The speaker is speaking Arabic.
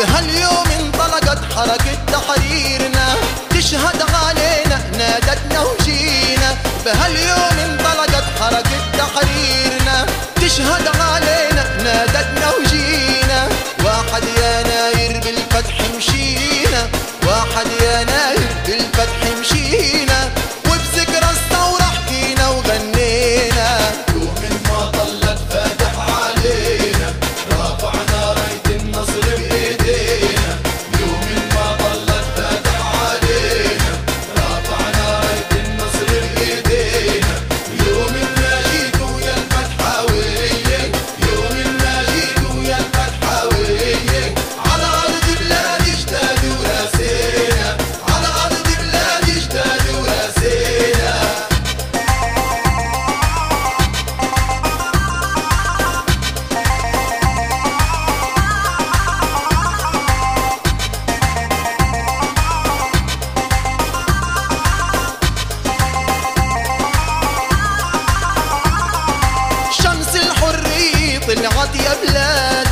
بهاليوم انطلقت حركة تحريرنا. تشهد علينا نادتنا وجينا. بهاليوم انطلقت حركة تحريرنا. تشهد علينا طلعت يا بلاد